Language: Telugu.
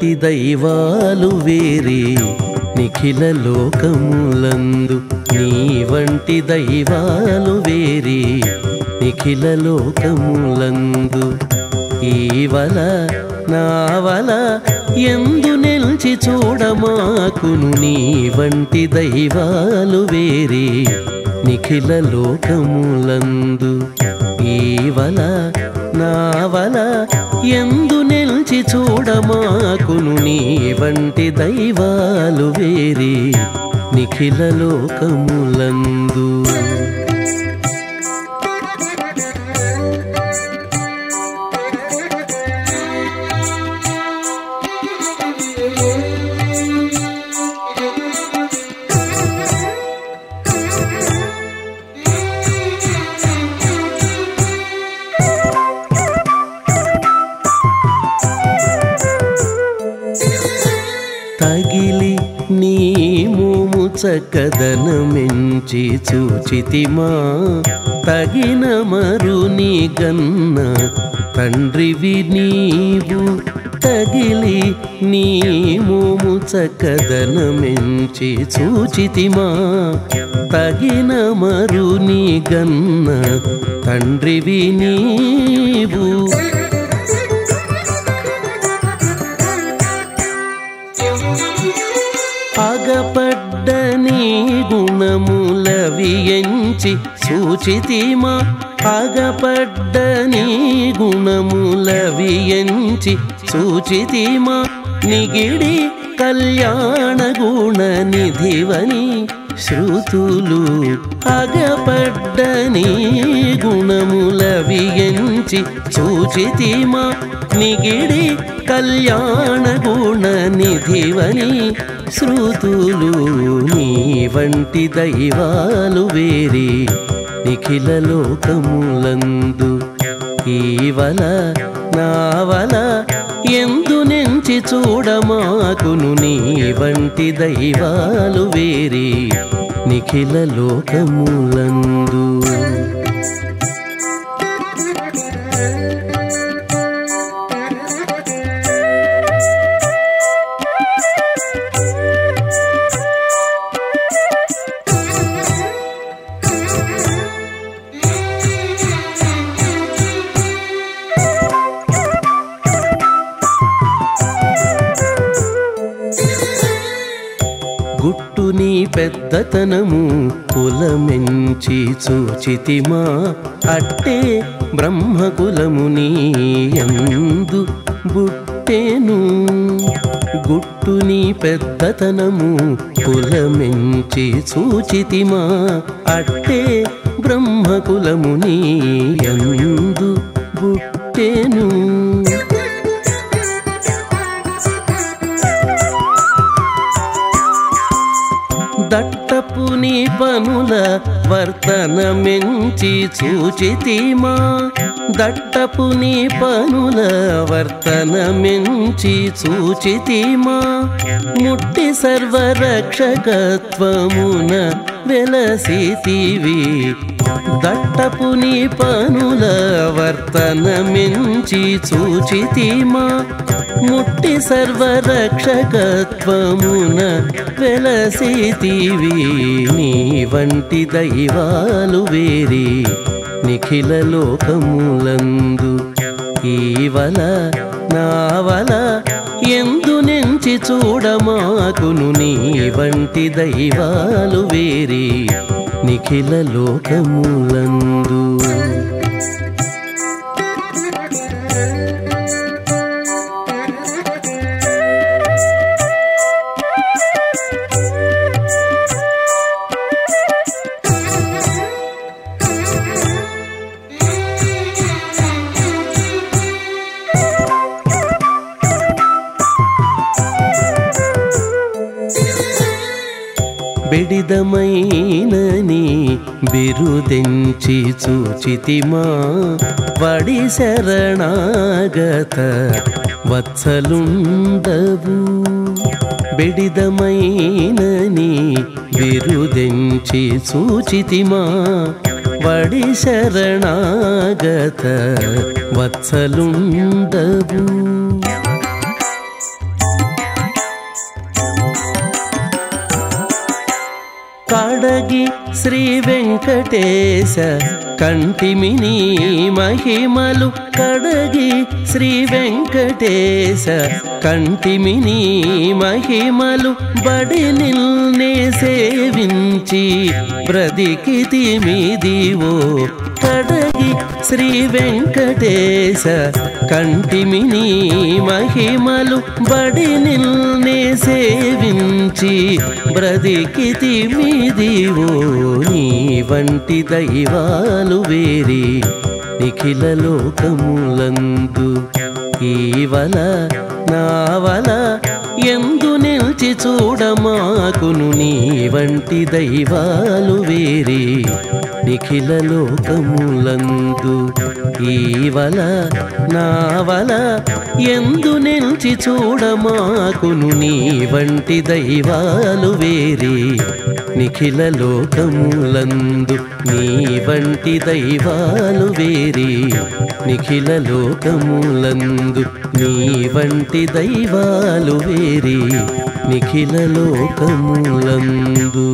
వంటి దైవాలు వేరే నిఖిల లోకములందు నీ వంటి దైవాలు వేరే నిఖిల లోకములందు. ఈవల నావల ఎందు నిలిచి చూడమాకును నీ వంటి దైవాలు వేరే నిఖిల లోకములందు. ఈవల నావల ఎందు నిల్చి చూడమాకును నీ వంటి దైవాలు వేరే నిఖిల లోకములందు. మోము చూచితిమా. తగిన మరుని గన్న తండ్రివి నీవు. తగిలి నీ మోము చూచితిమా. తగిన మరుని గన్న తండ్రివి నీవు. నీ గుణములవి సూచితిమా అగపడ్డ నీ గుణములవి ఎంచి సూచితిమా. నిగిడి కళ్యాణ గుణ నిధివని శృతులు అగపడ్డని గుణముల వియంచి ఎంచి సూచితిమా నిగిడి కళ్యాణ గుణ నిధివని శృతులు నీ వంటి దైవాలు వేరే నిఖిల లోకములందు ఈవల నావల ఎందునే చూచి చూడమాకును నీ వంటి దైవాలు వేరే నిఖిల లోకములందు. పెద్దతనము కులమెంచి చూచితిమా. అట్టే బ్రహ్మకులముని ఎందు బుట్టేను. గుట్టుని పెద్దతనము కులమెంచి చూచితిమా. అట్టే బ్రహ్మకులముని ఎందు బుట్టేను. దట్టపు నీ పనుల వర్తన వర్తనమెంచి చూచితిమా. దట్టపు నీ పనుల వర్తన మించి సూచితిమా ముట్టి సర్వరక్షకత్వమున వెలసితివి. దట్టపు నీ పనుల వర్తన మించి సూచితిమా ముట్టి సర్వరక్షకత్వమున వెలసితివి. నీ వంటి దైవాలు వేరే. నిఖిల లోకములందు ఈవల నావల ఎందు నెంచి చూడమాకును నీ వంటి దైవాలు వేరే. నిఖిల లోకములందు బెడిదమైనని బిరుదెంచి చూచితిమా. వడి శరణాగత వత్సలుండవు. బెడిదమైనని బిరుదెంచి సూచితిమా వడి శరణాగత వత్సలుండవు. శ్రీ వెంకటేశ కంటిమి నీ మహిమలు కడగి శ్రీ వెంకటేశ కంటిమిని మహిమలు బడి నిల్నే సేవించి బ్రతికితి మీదివో కడగి శ్రీ వెంకటేశ కంటిమిని మహిమలు బడి నిల్నే సేవించి బ్రతికితి మీదివో నీ వంటి దైవాలు వేరి నిఖిల లోకములందు. ఈవల నావల ఎందు నిలిచి చూడమాకును నీ వంటి దైవాలు వేరే. నిఖిల లోకములందు ఈవల నావల ఎందు నిలిచి చూడమాకును నీ వంటి దైవాలు వేరే. నిఖిల లోకములందు నీ వంటి దైవాలు వేరే. నిఖిల లోకములందు నీ వంటి దైవాలు వేరే. నిఖిల లోకములందు